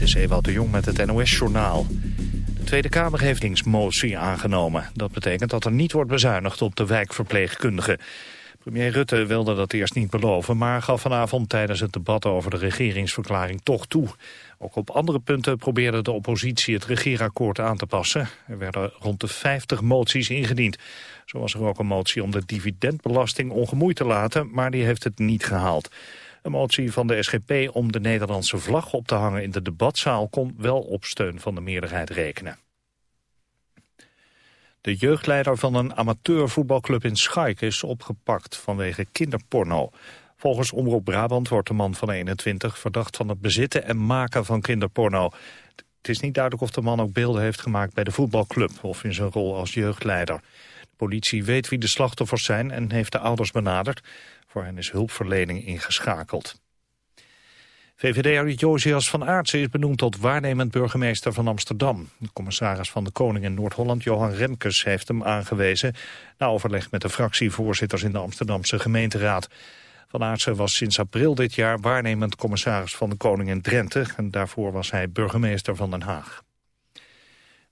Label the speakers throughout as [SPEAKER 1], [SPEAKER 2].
[SPEAKER 1] Dit is Ewout de Jong met het NOS-journaal. De Tweede Kamer heeft linksmotie aangenomen. Dat betekent dat er niet wordt bezuinigd op de wijkverpleegkundigen. Premier Rutte wilde dat eerst niet beloven... maar gaf vanavond tijdens het debat over de regeringsverklaring toch toe. Ook op andere punten probeerde de oppositie het regeerakkoord aan te passen. Er werden rond de 50 moties ingediend. Zo was er ook een motie om de dividendbelasting ongemoeid te laten... maar die heeft het niet gehaald. Een motie van de SGP om de Nederlandse vlag op te hangen in de debatzaal kon wel op steun van de meerderheid rekenen. De jeugdleider van een amateurvoetbalclub in Schaik is opgepakt vanwege kinderporno. Volgens Omroep Brabant wordt de man van 21 verdacht van het bezitten en maken van kinderporno. Het is niet duidelijk of de man ook beelden heeft gemaakt bij de voetbalclub of in zijn rol als jeugdleider. De politie weet wie de slachtoffers zijn en heeft de ouders benaderd. Voor hen is hulpverlening ingeschakeld. VVD-er Josias van Aartsen is benoemd tot waarnemend burgemeester van Amsterdam. De commissaris van de Koning in Noord-Holland, Johan Remkes, heeft hem aangewezen... na overleg met de fractievoorzitters in de Amsterdamse gemeenteraad. Van Aartsen was sinds april dit jaar waarnemend commissaris van de Koning in Drenthe... en daarvoor was hij burgemeester van Den Haag.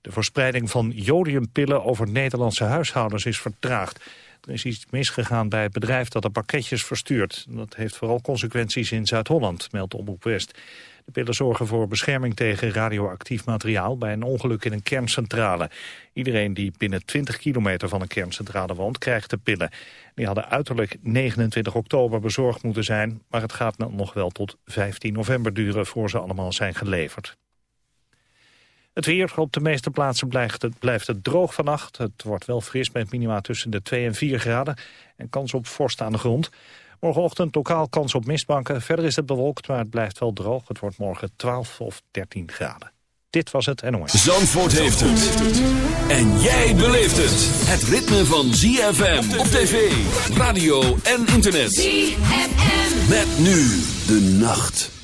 [SPEAKER 1] De verspreiding van jodiumpillen over Nederlandse huishoudens is vertraagd. Er is iets misgegaan bij het bedrijf dat de pakketjes verstuurt. Dat heeft vooral consequenties in Zuid-Holland, meldt Omroep West. De pillen zorgen voor bescherming tegen radioactief materiaal bij een ongeluk in een kerncentrale. Iedereen die binnen 20 kilometer van een kerncentrale woont, krijgt de pillen. Die hadden uiterlijk 29 oktober bezorgd moeten zijn, maar het gaat nog wel tot 15 november duren voor ze allemaal zijn geleverd. Het weer op de meeste plaatsen blijft het, blijft het droog vannacht. Het wordt wel fris met minima tussen de 2 en 4 graden. En kans op vorst aan de grond. Morgenochtend lokaal kans op mistbanken. Verder is het bewolkt, maar het blijft wel droog. Het wordt morgen 12 of 13 graden. Dit was het NOS.
[SPEAKER 2] Zandvoort heeft het. En jij beleeft het. Het ritme van ZFM op tv, radio en internet. ZFM. Met nu de nacht.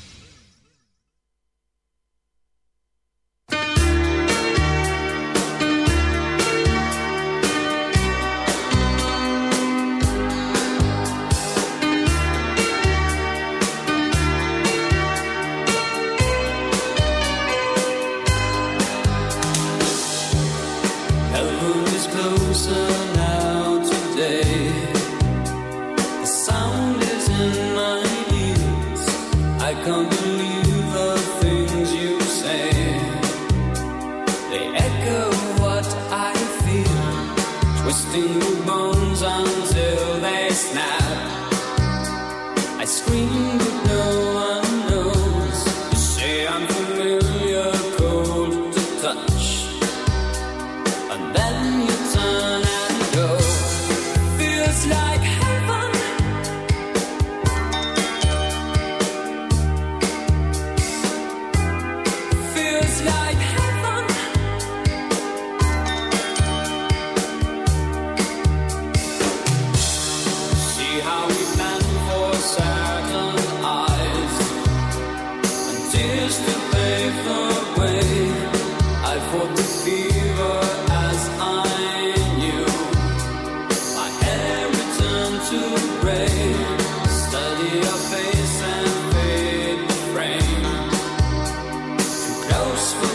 [SPEAKER 3] close.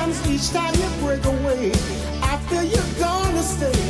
[SPEAKER 3] times
[SPEAKER 4] each time you break away, I feel you're gonna stay.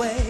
[SPEAKER 5] away.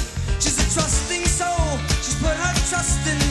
[SPEAKER 5] trusting soul. She's put her trust in